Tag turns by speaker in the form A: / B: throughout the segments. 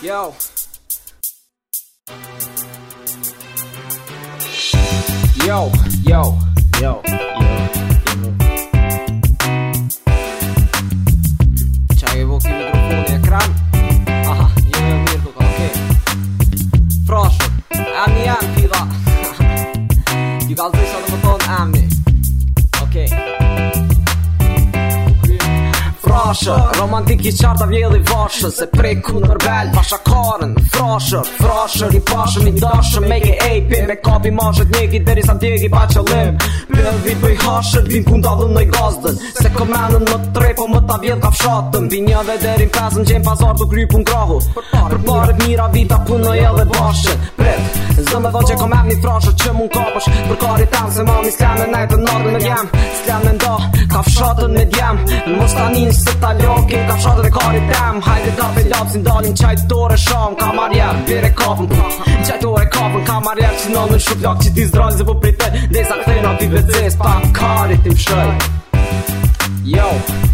A: Yo. Yo, yo, yo. C'hai pochi microfoni a e crano? Aha, io mi merdo, ok. Proszę, a mi anfida. Ti dal tej samego ton a mnie. Okej. Okay. dashë Romantik i qarta vjell i vashën Se prej ku nërbel pasha karën Frashër, frashër i pashën i dashën Me ke ejpi me kapi mashët njegi Deri sa ndjegi pa qëllim Për vit për i hashen Vim pun të në i gazdën Se këmenën më të trej Po më të avjet ka fshatën Vim një dhe derim pesën Gjem pazar të kry pun krahu Për pare për mira vita punoj edhe jel dhe bashen Pret Zëm e dhe që këmen një frashe Që mund kapësh Për kari tam Se mami slem e najtë në ardhën me djem Slem e nda Ka fshatën me djem Mos të anin së të alokin Ka fshatën e kari tem Hajde da pe lapsin Dalin qajtë shom Kamar jem Pire kapën Qajtë dore kafën ka marrë që në nëshu plak që ti zdrojnë zë po pritër Dhe sa këtë e në ti vëtë zë pa kari ti pëshëj Yo,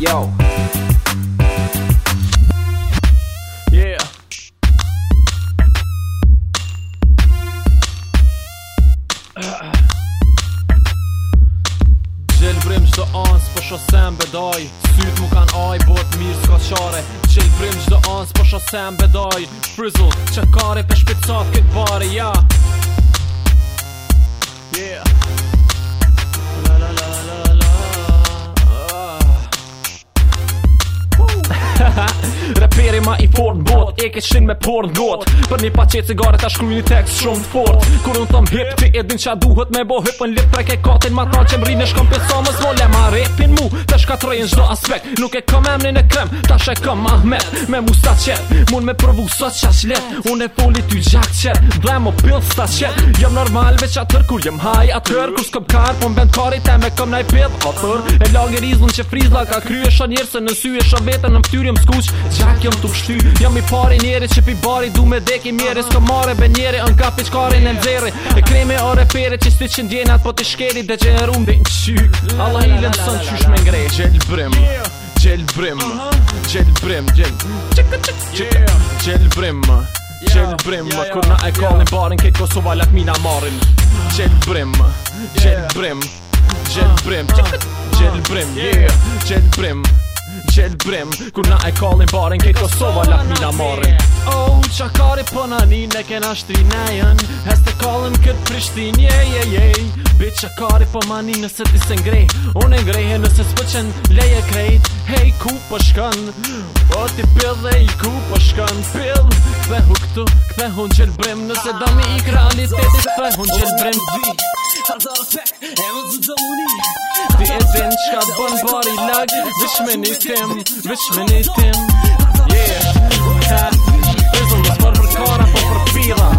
A: yo
B: Sy të mu kan aj, bot mirë s'ka qare Qelë brim qdo ans, Shosha se mbedoj Frizzle Qa kare për shpicat këtë bare Ja Yeah Ma i fort bot, e ke shen me porn got Për një pacet cigare ta shkruj një tekst shumë të fort Kur unë thom hip, ti edhin qa duhet me bo hip Në lip trek e katin ma ta që mri në shkom pësa më zvole Ma repin mu, ka aspekt Nuk e kom emni në krem, ta e kom Ahmet Me musta qep, mun me provu sot qa shlet Un e foli ty gjak qep, Dhe mo pil sta qep Jem normal veç atër kur jem haj atër Kur s'kom kar, po mbend kari te me kom naj pil atër E lag e rizun që frizla ka kry e njerë Se në sy e shon vetën në mtyr jem m'm skuq Gjak jem tuk shty, jem i pari njeri që pi bari Du me deki mjeri, s'kom mare be njeri Ën ka piq në ndzeri E kremi o repere që sti që ndjenat po t'i shkeri Dhe që në në qy Allah i lënë sën qysh me gjel brim Gjel brim Gjel brim Gjel Gjel brim Gjel brim Kur na e kallin barin Ketë Kosova lak mina marin Gjel brim Gjel brim Gjel brim Gjel brim Gjel brim Gjel brim Gjellë brim, ku na e kalin barin Kej Kosova lak mi na marin Oh, qakari po na ni Ne kena shtri ne Hes te kalin kët Prishtin Je, je, je Bit qakari po mani ni nëse ti se ngrej Un e ngrej e nëse s'pëqen Leje krejt Hej, ku po shkën O po ti pëll dhe i ku po shkën Pëll, kthe hu këtu Kthe hu në gjellë brim Nëse do mi i kralit Kthe në gjellë brim Vi, Hazar zara fek E më të zonë bën bari lag Vish me një tim, vish me një tim Yeah,
A: ha Vizëm dhe zbër për kara, po për pila